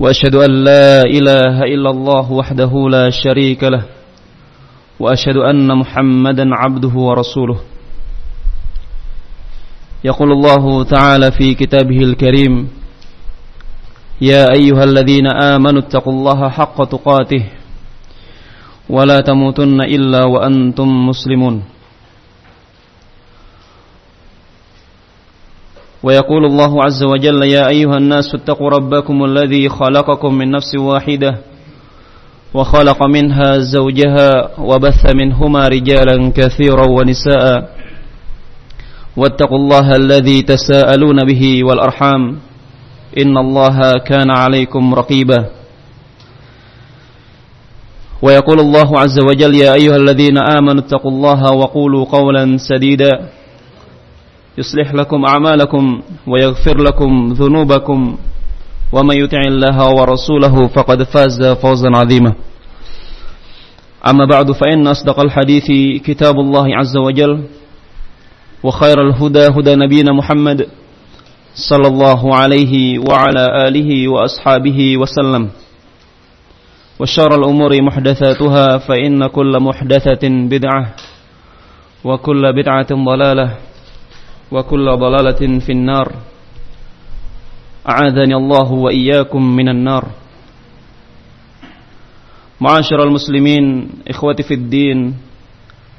وأشهد أن لا إله إلا الله وحده لا شريك له وأشهد أن محمدا عبده ورسوله. يقول الله تعالى في كتابه الكريم يا أيها الذين آمنوا اتقوا الله حق تقاته ولا تموتن إلا وأنتم مسلمون. ويقول الله عز وجل يا أيها الناس اتقوا ربكم الذي خلقكم من نفس واحدة وخلق منها زوجها وبث منهما رجالا كثيرا ونساء واتقوا الله الذي تساءلون به والأرحام إن الله كان عليكم رقيبا ويقول الله عز وجل يا أيها الذين آمنوا اتقوا الله وقولوا قولا سديدا يصلح لكم أعمالكم ويغفر لكم ذنوبكم ومن يطع الله ورسوله فقد فاز فوزا عظيما. أما بعد فإن أصدق الحديث كتاب الله عز وجل وخير الهدى هدى نبينا محمد صلى الله عليه وعلى آله وأصحابه وسلم. وشر الأمور محدثاتها فإن كل محدثة بدعة وكل بدعة ضلالة وكل ضلالة في النار. أعاذني الله وإياكم من النار. معاشر المسلمين إخوتي في الدين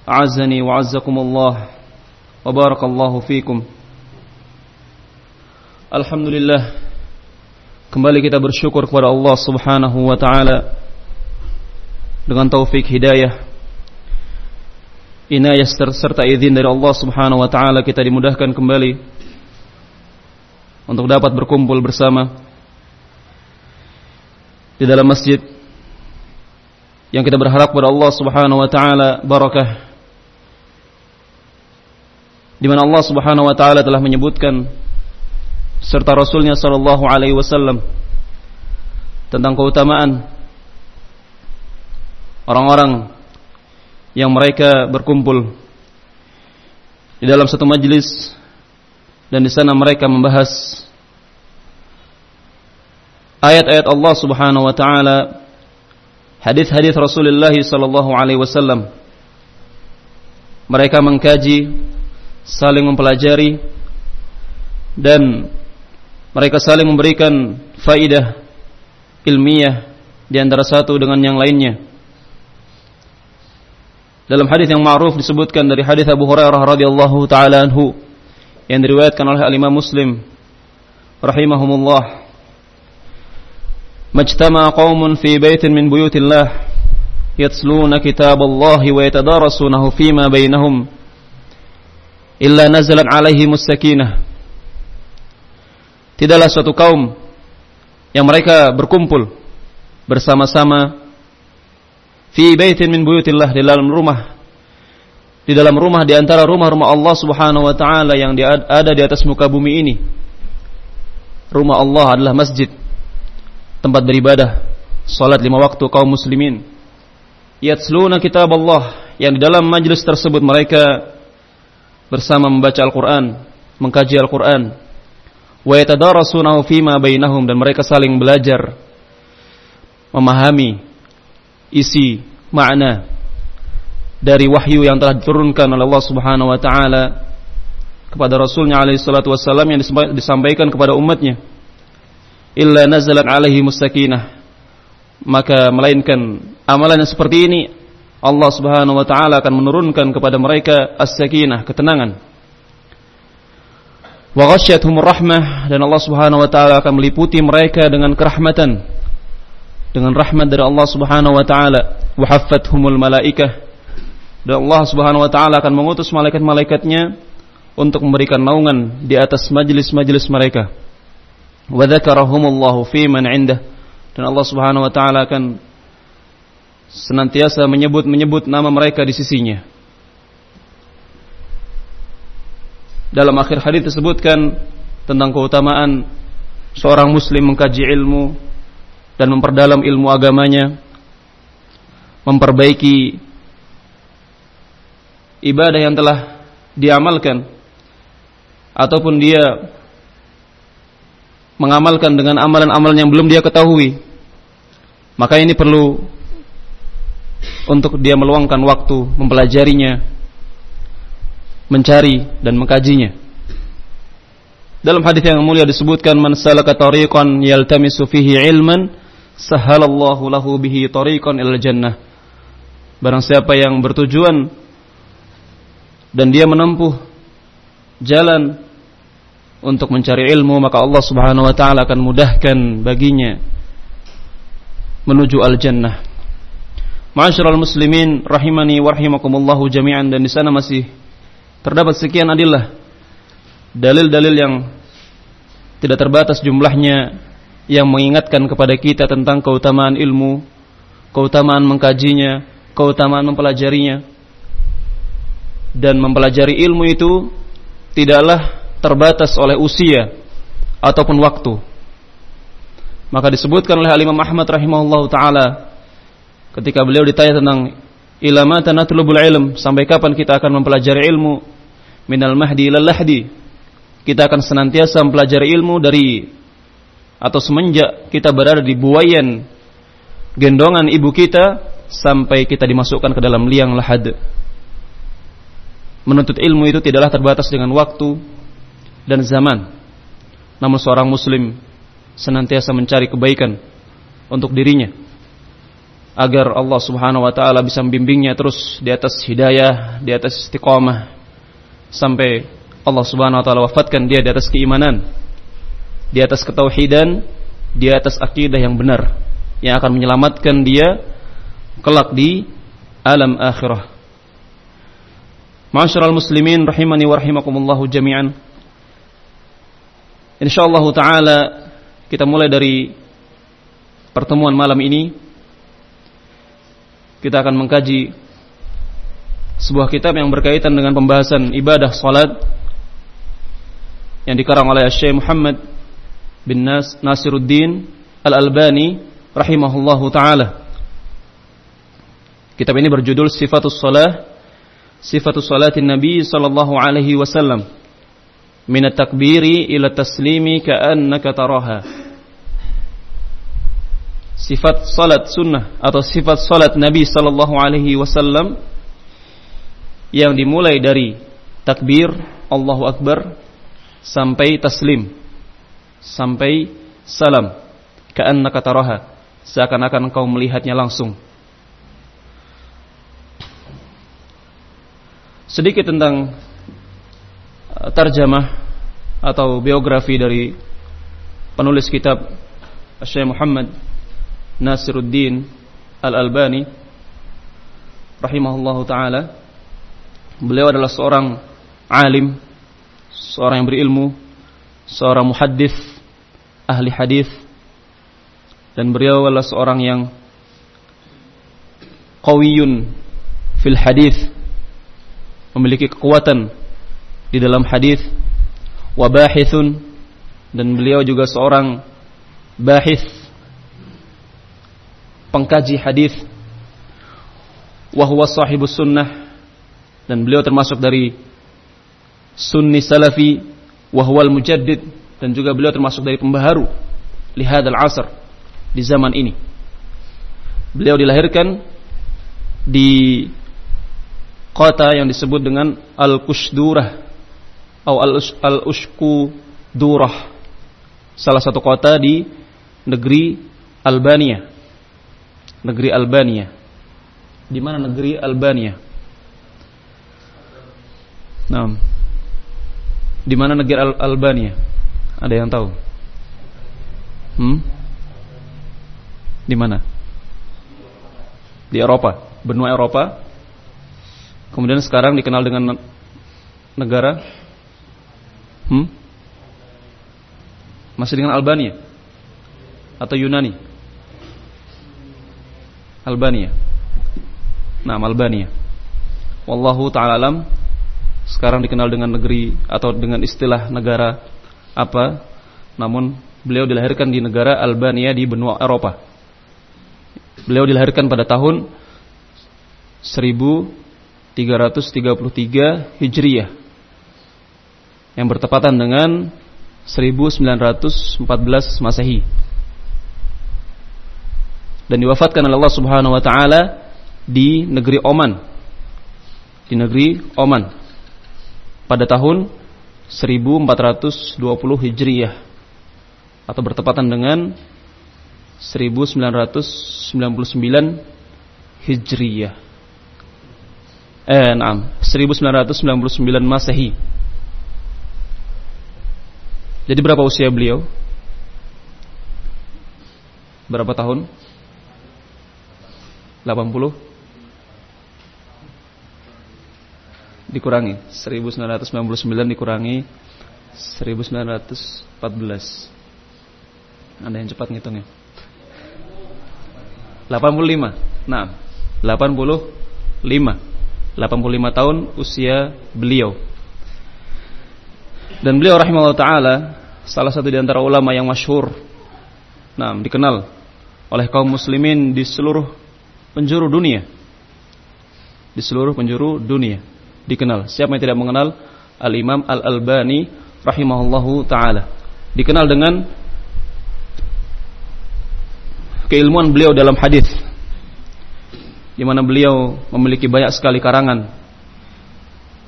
أعزني وعزكم الله وبارك الله فيكم. Alhamdulillah Kembali kita bersyukur kepada Allah subhanahu wa ta'ala. Dengan taufik hidayah. Inayah serta izin dari Allah subhanahu wa ta'ala Kita dimudahkan kembali Untuk dapat berkumpul bersama Di dalam masjid Yang kita berharap kepada Allah subhanahu wa ta'ala Barakah di mana Allah Subhanahu wa taala telah menyebutkan serta Rasulnya Shallallahu Alaihi Wasallam tentang keutamaan orang-orang yang mereka berkumpul di dalam satu majlis dan di sana mereka membahas ayat-ayat Allah Subhanahu wa taala hadis-hadis Rasulullah sallallahu alaihi wasallam mereka mengkaji saling mempelajari dan mereka saling memberikan faidah ilmiah di antara satu dengan yang lainnya. Dalam hadis yang ma'ruf disebutkan dari hadis Abu Hurairah radhiyallahu taala anhu yang diriwayatkan oleh Imam Muslim rahimahumullah. Majtama qaumun fi baitin min buyutillah yatluna kitab Allah wa yatadarasunahu fima bainahum illa nazalat alaihimus sakinah tidaklah suatu kaum yang mereka berkumpul bersama-sama fi baitin min buyutillah di dalam rumah. Di dalam rumah di antara rumah-rumah Allah Subhanahu wa taala yang ada di atas muka bumi ini. Rumah Allah adalah masjid, tempat beribadah, salat lima waktu kaum muslimin. Yatsluna kitab Allah. Yang di dalam majlis tersebut mereka bersama membaca Al-Qur'an, mengkaji Al-Qur'an, wa yatadarasunahu fima bainahum dan mereka saling belajar memahami isi makna dari wahyu yang telah diturunkan oleh Allah Subhanahu wa taala kepada Rasulnya alaihi salatu wassalam yang disampaikan kepada umatnya. Illa nazalat alaihi musakinah. Maka melainkan amalan yang seperti ini Allah Subhanahu wa taala akan menurunkan kepada mereka as-sakinah ketenangan. Wa rahmah dan Allah Subhanahu wa taala akan meliputi mereka dengan kerahmatan dengan rahmat dari Allah Subhanahu wa taala. Wa haffathumul malaikah. Dan Allah Subhanahu wa taala akan mengutus malaikat-malaikatnya untuk memberikan naungan di atas majlis-majlis mereka. Wa dzakarahumullahu fi man indah. Dan Allah Subhanahu wa taala akan senantiasa menyebut-menyebut nama mereka di sisinya. Dalam akhir hadis disebutkan tentang keutamaan seorang muslim mengkaji ilmu dan memperdalam ilmu agamanya, memperbaiki ibadah yang telah diamalkan ataupun dia mengamalkan dengan amalan-amalan yang belum dia ketahui maka ini perlu untuk dia meluangkan waktu mempelajarinya mencari dan mengkajinya. Dalam hadis yang mulia disebutkan man salaka tariqan yaltamisu fihi ilman sahalallahu lahu bihi tariqan ilal jannah barang siapa yang bertujuan dan dia menempuh jalan untuk mencari ilmu maka Allah Subhanahu wa taala akan mudahkan baginya menuju al-jannah. Ma'asyiral muslimin rahimani wa rahimakumullah jami'an dan di sana masih terdapat sekian adillah dalil-dalil yang tidak terbatas jumlahnya yang mengingatkan kepada kita tentang keutamaan ilmu, keutamaan mengkajinya, keutamaan mempelajarinya. Dan mempelajari ilmu itu tidaklah terbatas oleh usia ataupun waktu. Maka disebutkan oleh Imam Ahmad rahimahullah taala ketika beliau ditanya tentang ilama tanatlubul ilm, sampai kapan kita akan mempelajari ilmu minal mahdi ilal lahdi. Kita akan senantiasa mempelajari ilmu dari atau semenjak kita berada di buayan gendongan ibu kita sampai kita dimasukkan ke dalam liang lahad. Menuntut ilmu itu tidaklah terbatas dengan waktu, dan zaman. Namun seorang muslim senantiasa mencari kebaikan untuk dirinya agar Allah Subhanahu wa taala bisa membimbingnya terus di atas hidayah, di atas istiqamah sampai Allah Subhanahu wa taala wafatkan dia di atas keimanan, di atas ketauhidan, di atas akidah yang benar yang akan menyelamatkan dia kelak di alam akhirah. Ma'asyiral muslimin rahimani wa rahimakumullah jami'an. Insyaallah taala kita mulai dari pertemuan malam ini kita akan mengkaji sebuah kitab yang berkaitan dengan pembahasan ibadah salat yang dikarang oleh Syekh Muhammad bin Nas Nasiruddin Al-Albani rahimahullahu taala. Kitab ini berjudul Sifatus Salah Sifatus Salatin Nabi sallallahu alaihi wasallam min takbiri ila taslimi ka'annaka taraha. Sifat salat sunnah atau sifat salat Nabi sallallahu alaihi wasallam yang dimulai dari takbir Allahu Akbar sampai taslim sampai salam ka'annaka taraha seakan-akan engkau melihatnya langsung. Sedikit tentang tarjamah atau biografi dari penulis kitab Syekh Muhammad Nasiruddin Al-Albani rahimahullahu taala. Beliau adalah seorang alim, seorang yang berilmu, seorang muhaddis, ahli hadis dan beliau adalah seorang yang qawiyun fil hadis memiliki kekuatan di dalam hadis wabahithun dan beliau juga seorang bahis pengkaji hadis wahwa sahibus sunnah dan beliau termasuk dari sunni salafi wahwal mujaddid. Dan juga beliau termasuk dari pembaharu lihadal asr di zaman ini. Beliau dilahirkan di kota yang disebut dengan Al-Kushdurah atau Al-Ushku Durah salah satu kota di negeri Albania. Negeri Albania. Di mana negeri Albania? Nah di mana negeri Al Albania? Ada yang tahu? Hmm? Di mana? Di Eropa. Benua Eropa. Kemudian sekarang dikenal dengan negara? Hmm? Masih dengan Albania? Atau Yunani? Albania. Nah, Albania. Wallahu taala alam sekarang dikenal dengan negeri atau dengan istilah negara apa? Namun beliau dilahirkan di negara Albania di benua Eropa. Beliau dilahirkan pada tahun 1333 Hijriah yang bertepatan dengan 1914 Masehi. Dan diwafatkan oleh Allah Subhanahu wa taala di negeri Oman. Di negeri Oman pada tahun 1420 Hijriah atau bertepatan dengan 1999 Hijriyah. Eh, enam, 1999 Masehi. Jadi berapa usia beliau? Berapa tahun? 80 dikurangi. 1999 dikurangi 1914 Anda yang cepat ngitungnya. 85 Nah 85 85 tahun usia beliau. Dan beliau rahimahullah taala salah satu di antara ulama yang masyhur nah dikenal oleh kaum muslimin di seluruh penjuru dunia. Di seluruh penjuru dunia dikenal. Siapa yang tidak mengenal? Al Imam Al Albani rahimahullahu taala. Dikenal dengan keilmuan beliau dalam hadis. Di mana beliau memiliki banyak sekali karangan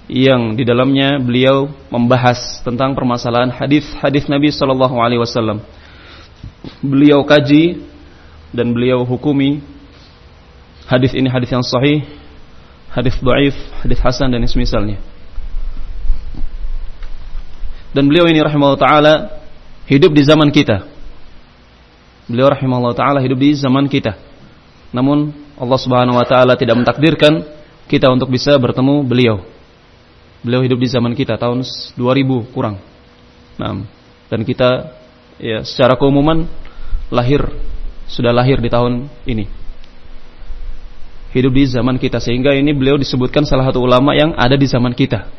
yang di dalamnya beliau membahas tentang permasalahan hadis-hadis Nabi Shallallahu Alaihi Wasallam. Beliau kaji dan beliau hukumi hadis ini hadis yang sahih, hadis dhaif, hadis hasan dan semisalnya. Dan beliau ini rahimahullah taala hidup di zaman kita. Beliau rahimahullah taala hidup di zaman kita. Namun Allah Subhanahu wa taala tidak mentakdirkan kita untuk bisa bertemu beliau. Beliau hidup di zaman kita tahun 2000 kurang. Nah, dan kita ya secara keumuman lahir sudah lahir di tahun ini. Hidup di zaman kita sehingga ini beliau disebutkan salah satu ulama yang ada di zaman kita.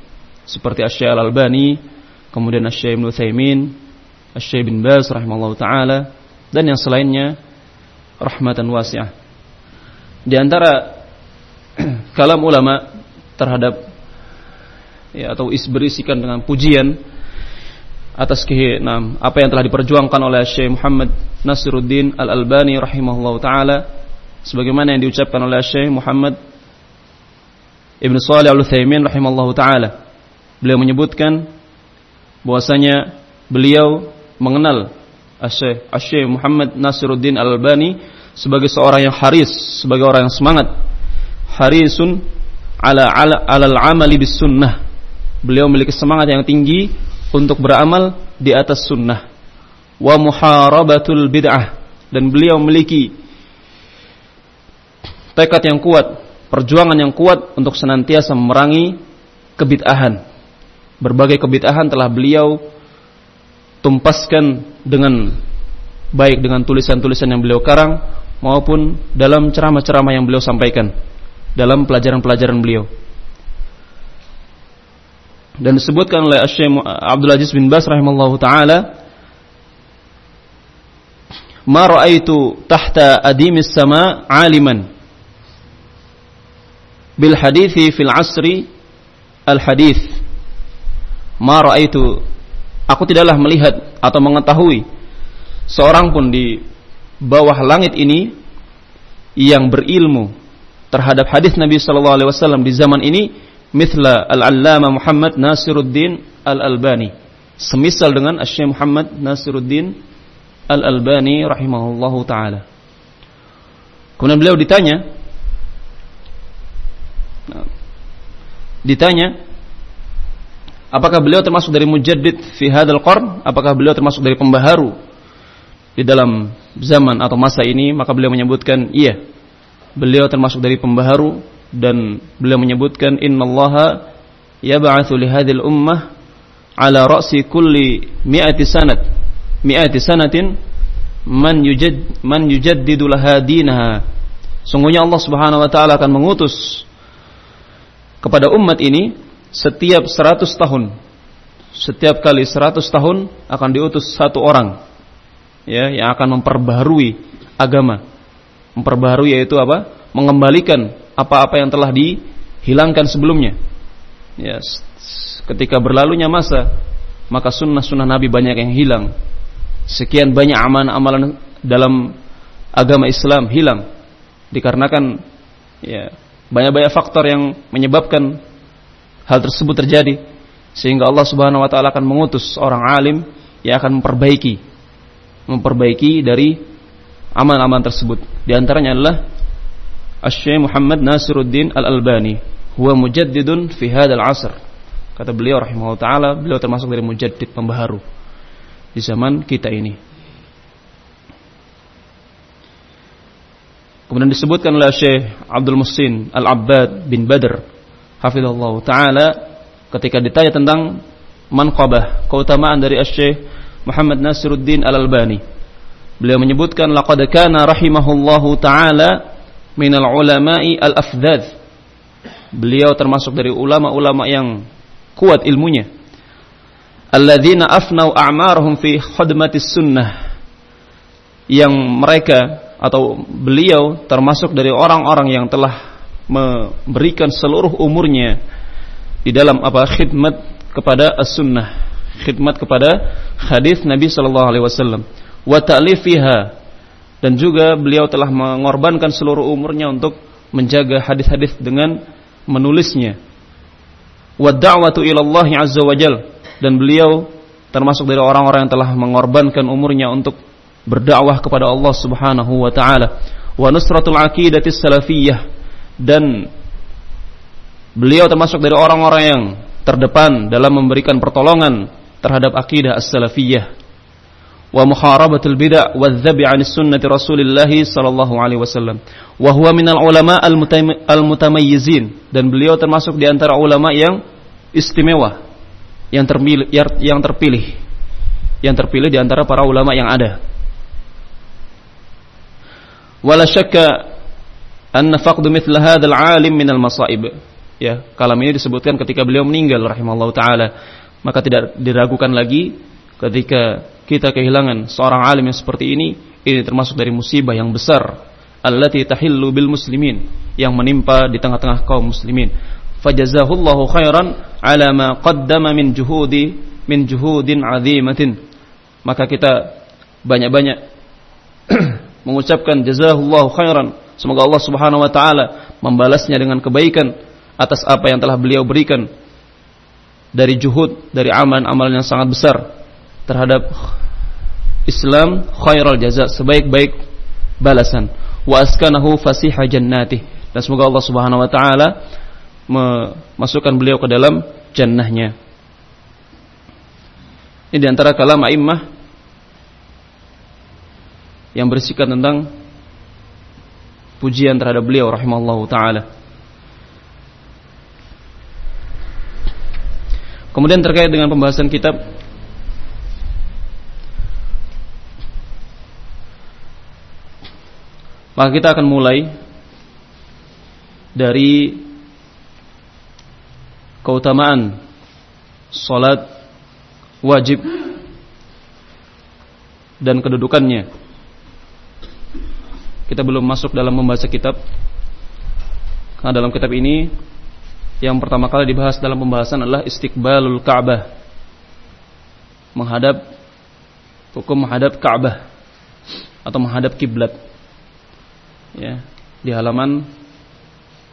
Seperti Asy Al-Albani, kemudian Asy Ibnu Utsaimin, Asy bin Baz rahimallahu taala dan yang selainnya rahmatan wasi'ah. Di antara kalam ulama terhadap ya, atau is berisikan dengan pujian atas kehenam apa yang telah diperjuangkan oleh Syekh Muhammad Nasiruddin Al-Albani rahimahullah taala sebagaimana yang diucapkan oleh Syekh Muhammad Ibn Salih Al-Utsaimin rahimahullah taala beliau menyebutkan bahwasanya beliau mengenal Syekh Syekh Muhammad Nasiruddin Al-Albani sebagai seorang yang haris sebagai orang yang semangat harisun ala ala alal amali bis sunnah Beliau memiliki semangat yang tinggi untuk beramal di atas sunnah. Wa muharabatul bid'ah. Dan beliau memiliki tekad yang kuat, perjuangan yang kuat untuk senantiasa memerangi kebid'ahan. Berbagai kebid'ahan telah beliau tumpaskan dengan baik dengan tulisan-tulisan yang beliau karang maupun dalam ceramah-ceramah yang beliau sampaikan dalam pelajaran-pelajaran beliau dan disebutkan oleh Syekh Abdul Aziz bin Bas rahimallahu taala ma raaitu tahta adimis sama aliman bil hadithi fil asri al hadith. Ma raaitu aku tidaklah melihat atau mengetahui seorang pun di bawah langit ini yang berilmu terhadap hadis Nabi sallallahu alaihi wasallam di zaman ini mithla al-allama Muhammad Nasiruddin al-Albani. Semisal dengan Syekh Muhammad Nasiruddin al-Albani rahimahullahu taala. Kemudian beliau ditanya ditanya apakah beliau termasuk dari mujaddid fi hadzal qarn? Apakah beliau termasuk dari pembaharu di dalam zaman atau masa ini? Maka beliau menyebutkan iya beliau termasuk dari pembaharu dan beliau menyebutkan innallaha yab'atsu li hadhil ummah ala ra'si kulli mi'ati sanat mi'ati sanatin man yujad man yujaddidu laha Sungguhnya Allah Subhanahu wa taala akan mengutus kepada umat ini setiap 100 tahun. Setiap kali 100 tahun akan diutus satu orang ya yang akan memperbaharui agama. Memperbaharui yaitu apa? Mengembalikan apa-apa yang telah dihilangkan sebelumnya. Ya, ketika berlalunya masa, maka sunnah-sunnah Nabi banyak yang hilang. Sekian banyak amalan-amalan dalam agama Islam hilang dikarenakan ya banyak-banyak faktor yang menyebabkan hal tersebut terjadi sehingga Allah Subhanahu wa taala akan mengutus orang alim yang akan memperbaiki memperbaiki dari amal-amal tersebut. Di antaranya adalah Asy-Syaikh Muhammad Nasiruddin Al-Albani, huwa mujaddidun fi hadzal asr. Kata beliau rahimahullah taala, beliau termasuk dari mujaddid pembaharu di zaman kita ini. Kemudian disebutkan oleh Syekh Abdul Musin Al-Abbad bin Badr hafizallahu taala ketika ditanya tentang manqabah, keutamaan dari Syekh Muhammad Nasiruddin Al-Albani. Beliau menyebutkan laqad kana rahimahullahu taala minal ulama'i al-afdad. Beliau termasuk dari ulama-ulama yang kuat ilmunya. Alladzina afnau a'marahum fi khidmatis sunnah. Yang mereka atau beliau termasuk dari orang-orang yang telah memberikan seluruh umurnya di dalam apa khidmat kepada as-sunnah, khidmat kepada hadis Nabi sallallahu alaihi wasallam, wa dan juga beliau telah mengorbankan seluruh umurnya untuk menjaga hadis-hadis dengan menulisnya. Wa da'watu ila azza wajal dan beliau termasuk dari orang-orang yang telah mengorbankan umurnya untuk berdakwah kepada Allah Subhanahu wa taala. Wa nusratul aqidatis salafiyah. Dan beliau termasuk dari orang-orang yang terdepan dalam memberikan pertolongan terhadap akidah as-salafiyah. Wa muharabatul bid'ah wa dzabi 'anis sunnati Rasulillah sallallahu alaihi wasallam. Wa huwa minal ulama al-mutamayyizin dan beliau termasuk di antara ulama yang istimewa yang terpilih yang terpilih. Yang terpilih di antara para ulama yang ada wala syakka anna faqdu mithla hadzal alim minal masaib. Ya kalam ini disebutkan ketika beliau meninggal rahimallahu taala. Maka tidak diragukan lagi ketika kita kehilangan seorang alim yang seperti ini ini termasuk dari musibah yang besar allati tahillu bil muslimin yang menimpa di tengah-tengah kaum muslimin. Fajazahullahu khairan ala ma qaddama min juhudi min juhudin azimatin. Maka kita banyak-banyak mengucapkan jazahullahu khairan. Semoga Allah Subhanahu wa taala membalasnya dengan kebaikan atas apa yang telah beliau berikan dari juhud, dari amalan-amalan yang sangat besar terhadap Islam khairal jaza, sebaik-baik balasan. Wa askanahu fasiha jannati. Dan semoga Allah Subhanahu wa taala memasukkan beliau ke dalam jannahnya. Ini di antara kalam a'immah yang berisikan tentang pujian terhadap beliau rahimallahu taala. Kemudian terkait dengan pembahasan kitab Maka kita akan mulai dari keutamaan salat wajib dan kedudukannya kita belum masuk dalam membaca kitab. Karena dalam kitab ini yang pertama kali dibahas dalam pembahasan adalah istiqbalul Ka'bah. Menghadap hukum menghadap Ka'bah atau menghadap kiblat. Ya, di halaman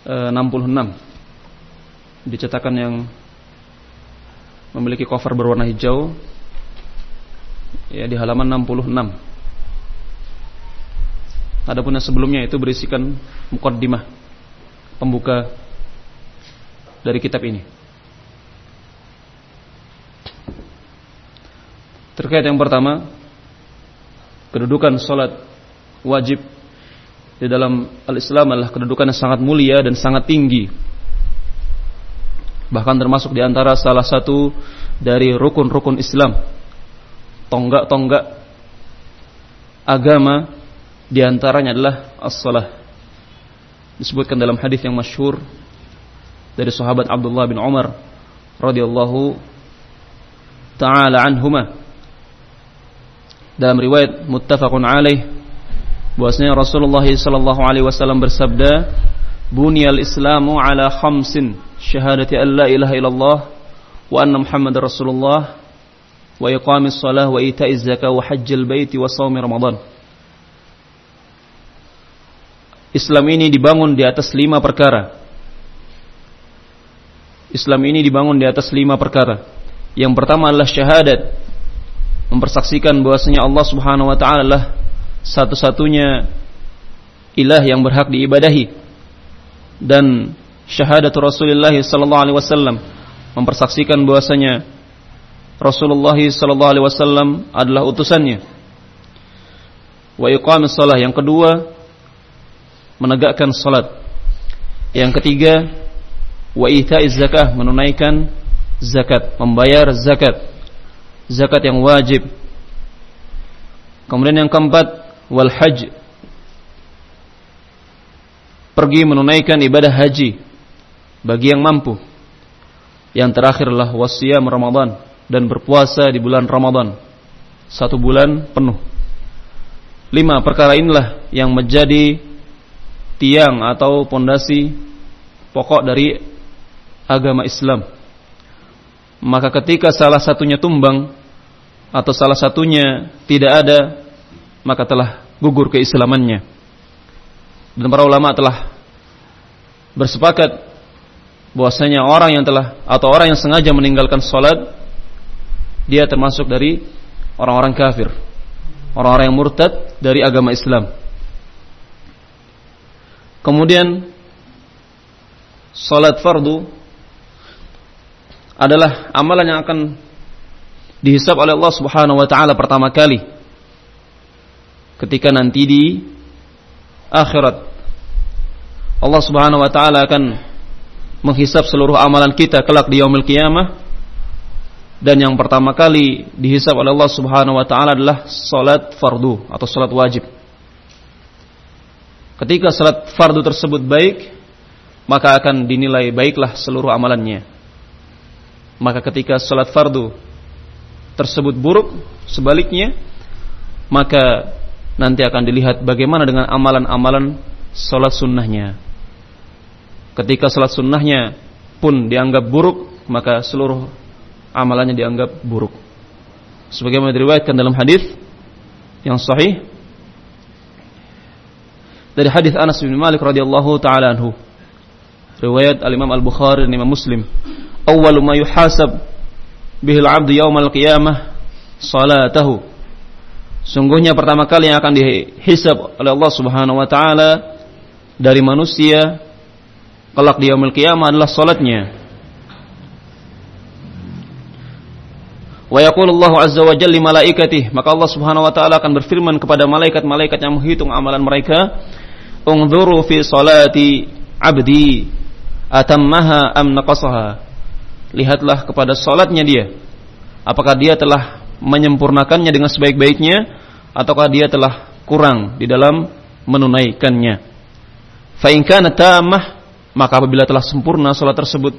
e, 66. Dicetakan yang memiliki cover berwarna hijau ya di halaman 66. Adapun yang sebelumnya itu berisikan mukaddimah pembuka dari kitab ini. Terkait yang pertama, kedudukan salat wajib di dalam al-Islam adalah kedudukan yang sangat mulia dan sangat tinggi. Bahkan termasuk di antara salah satu dari rukun-rukun Islam. Tonggak-tonggak agama di antaranya adalah as-salah. disebutkan dalam hadis yang masyhur dari sahabat Abdullah bin Umar radhiyallahu taala anhuma dalam riwayat muttafaqun alaih bahwasanya Rasulullah sallallahu alaihi wasallam bersabda bunyal islamu ala khamsin syahadati an la ilaha illallah wa anna muhammadar rasulullah wa iqamis salah wa ita'iz zakah wa hajjil baiti wa shaumi ramadan Islam ini dibangun di atas lima perkara. Islam ini dibangun di atas lima perkara. Yang pertama adalah syahadat. Mempersaksikan bahwasanya Allah Subhanahu wa taala adalah satu-satunya ilah yang berhak diibadahi. Dan syahadat Rasulullah sallallahu alaihi wasallam mempersaksikan bahwasanya Rasulullah sallallahu alaihi wasallam adalah utusannya. Wa iqamis salah yang kedua menegakkan salat. Yang ketiga, wa ita'iz zakah, menunaikan zakat, membayar zakat. Zakat yang wajib. Kemudian yang keempat, wal hajj. Pergi menunaikan ibadah haji bagi yang mampu. Yang terakhirlah wasiyam Ramadan dan berpuasa di bulan Ramadan. Satu bulan penuh. Lima perkara inilah yang menjadi tiang atau pondasi pokok dari agama Islam. Maka ketika salah satunya tumbang atau salah satunya tidak ada, maka telah gugur keislamannya. Dan para ulama telah bersepakat bahwasanya orang yang telah atau orang yang sengaja meninggalkan salat dia termasuk dari orang-orang kafir, orang-orang yang murtad dari agama Islam. Kemudian salat fardu adalah amalan yang akan dihisab oleh Allah Subhanahu wa taala pertama kali ketika nanti di akhirat. Allah Subhanahu wa taala akan menghisap seluruh amalan kita kelak di yaumil qiyamah. Dan yang pertama kali dihisap oleh Allah Subhanahu wa taala adalah salat fardu atau salat wajib Ketika salat fardu tersebut baik, maka akan dinilai baiklah seluruh amalannya. Maka ketika salat fardu tersebut buruk, sebaliknya, maka nanti akan dilihat bagaimana dengan amalan-amalan salat sunnahnya. Ketika salat sunnahnya pun dianggap buruk, maka seluruh amalannya dianggap buruk. Sebagaimana diriwayatkan dalam hadis yang sahih dari hadis Anas bin Malik radhiyallahu taala anhu. Riwayat Al-Imam Al-Bukhari dan Imam Muslim. Awwalu ma yuhasab bihi al-'abdu yaumal qiyamah salatahu. Sungguhnya pertama kali yang akan dihisab oleh Allah Subhanahu wa taala dari manusia kelak di yaumul qiyamah adalah salatnya. Wa yaqulu Allah azza wa jalla malaikatih, maka Allah Subhanahu wa taala akan berfirman kepada malaikat-malaikat yang menghitung amalan mereka, Ungduru fi salati abdi atammaha am naqasaha. Lihatlah kepada salatnya dia. Apakah dia telah menyempurnakannya dengan sebaik-baiknya ataukah dia telah kurang di dalam menunaikannya. Fa in kana tamah maka apabila telah sempurna salat tersebut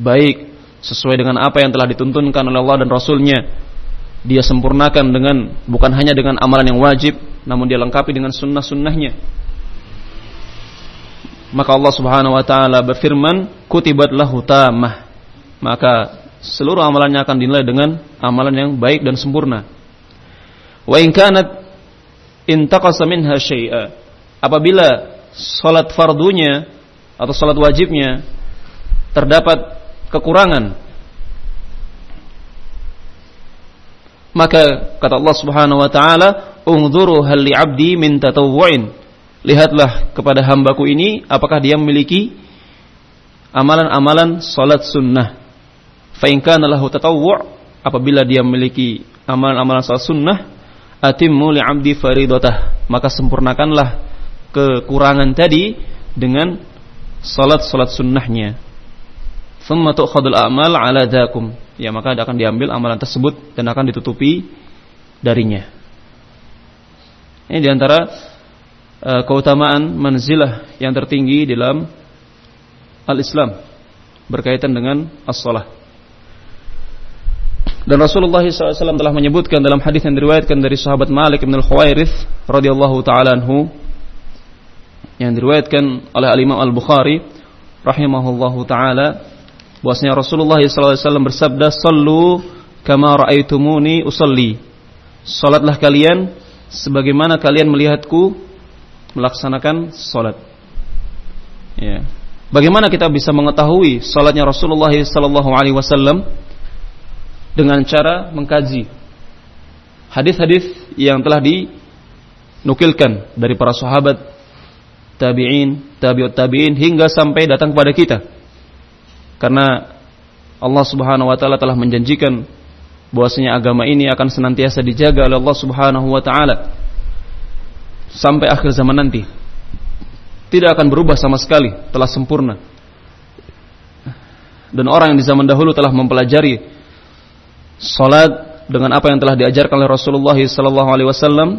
baik sesuai dengan apa yang telah dituntunkan oleh Allah dan Rasulnya dia sempurnakan dengan bukan hanya dengan amalan yang wajib namun dia lengkapi dengan sunnah-sunnahnya maka Allah Subhanahu wa taala berfirman kutibat lahu tamah. Maka seluruh amalannya akan dinilai dengan amalan yang baik dan sempurna. Wa in kanat intaqasa minha syai'a. Apabila salat fardunya atau salat wajibnya terdapat kekurangan maka kata Allah Subhanahu wa taala ungduru hal li 'abdi min tatawwu'in lihatlah kepada hambaku ini apakah dia memiliki amalan-amalan salat sunnah. Fa in kana lahu tatawwu' apabila dia memiliki amalan-amalan salat sunnah, atimmu li 'abdi faridatah, maka sempurnakanlah kekurangan tadi dengan salat-salat sunnahnya. Thumma tu'khadul a'mal 'ala dhakum. Ya maka akan diambil amalan tersebut dan akan ditutupi darinya. Ini di antara uh, keutamaan manzilah yang tertinggi dalam al-Islam berkaitan dengan as-salah. Dan Rasulullah SAW telah menyebutkan dalam hadis yang diriwayatkan dari sahabat Malik bin Al-Khawairith radhiyallahu taala anhu yang diriwayatkan oleh Al-Imam Al-Bukhari rahimahullahu taala bahwasanya Rasulullah SAW bersabda sallu kama raaitumuni usalli salatlah kalian sebagaimana kalian melihatku melaksanakan salat. Ya. Bagaimana kita bisa mengetahui salatnya Rasulullah sallallahu alaihi wasallam dengan cara mengkaji hadis-hadis yang telah dinukilkan dari para sahabat tabi'in tabi'ut tabi'in hingga sampai datang kepada kita. Karena Allah Subhanahu wa taala telah menjanjikan bahwasanya agama ini akan senantiasa dijaga oleh Allah Subhanahu wa taala sampai akhir zaman nanti. Tidak akan berubah sama sekali, telah sempurna. Dan orang yang di zaman dahulu telah mempelajari salat dengan apa yang telah diajarkan oleh Rasulullah sallallahu alaihi wasallam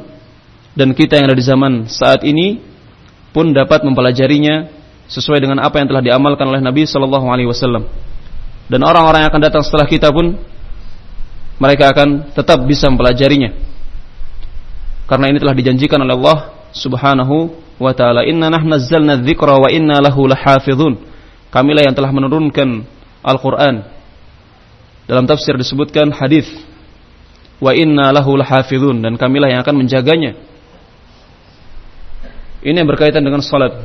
dan kita yang ada di zaman saat ini pun dapat mempelajarinya sesuai dengan apa yang telah diamalkan oleh Nabi Shallallahu Alaihi Wasallam. Dan orang-orang yang akan datang setelah kita pun mereka akan tetap bisa mempelajarinya. Karena ini telah dijanjikan oleh Allah Subhanahu wa taala, "Inna nahnu nazzalna dzikra wa inna lahu lahafizun." Kamilah yang telah menurunkan Al-Qur'an. Dalam tafsir disebutkan hadis, "Wa inna lahu lahafizun" dan kamilah yang akan menjaganya. Ini yang berkaitan dengan salat.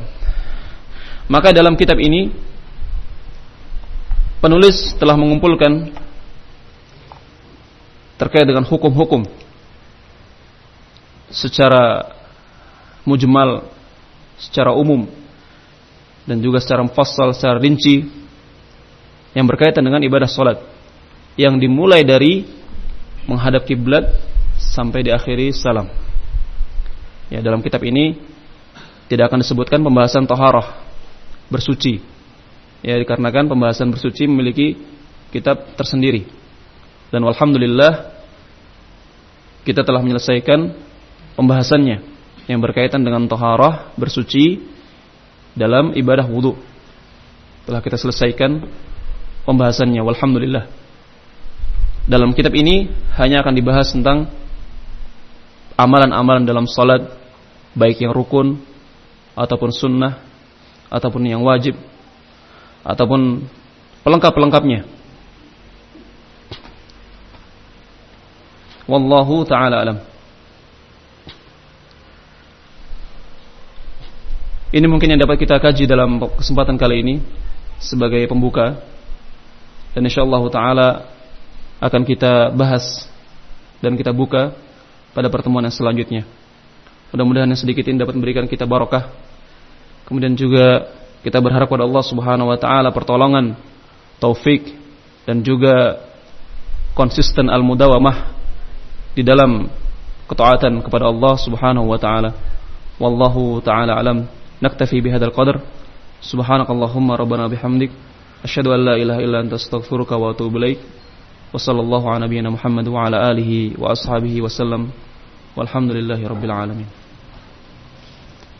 Maka dalam kitab ini penulis telah mengumpulkan terkait dengan hukum-hukum secara mujmal, secara umum dan juga secara mufassal, secara rinci yang berkaitan dengan ibadah salat yang dimulai dari menghadap kiblat sampai diakhiri salam. Ya, dalam kitab ini tidak akan disebutkan pembahasan taharah bersuci. Ya dikarenakan pembahasan bersuci memiliki kitab tersendiri. Dan alhamdulillah kita telah menyelesaikan pembahasannya yang berkaitan dengan toharah bersuci dalam ibadah wudhu. Telah kita selesaikan pembahasannya. Walhamdulillah. Dalam kitab ini hanya akan dibahas tentang amalan-amalan dalam salat baik yang rukun ataupun sunnah ataupun yang wajib ataupun pelengkap-pelengkapnya. Wallahu taala alam. Ini mungkin yang dapat kita kaji dalam kesempatan kali ini sebagai pembuka dan insyaallah taala akan kita bahas dan kita buka pada pertemuan yang selanjutnya. Mudah-mudahan yang sedikit ini dapat memberikan kita barokah Kemudian juga kita berharap kepada Allah Subhanahu wa taala pertolongan, taufik dan juga konsisten al-mudawamah di dalam ketaatan kepada Allah Subhanahu wa taala. Wallahu taala alam. Naktafi bihadzal qadar. Subhanakallahumma rabbana bihamdik asyhadu an la ilaha illa anta astaghfiruka wa atubu ilaik. Wa sallallahu ala nabiyyina Muhammad wa ala alihi wa ashabihi wasallam. Walhamdulillahi rabbil alamin.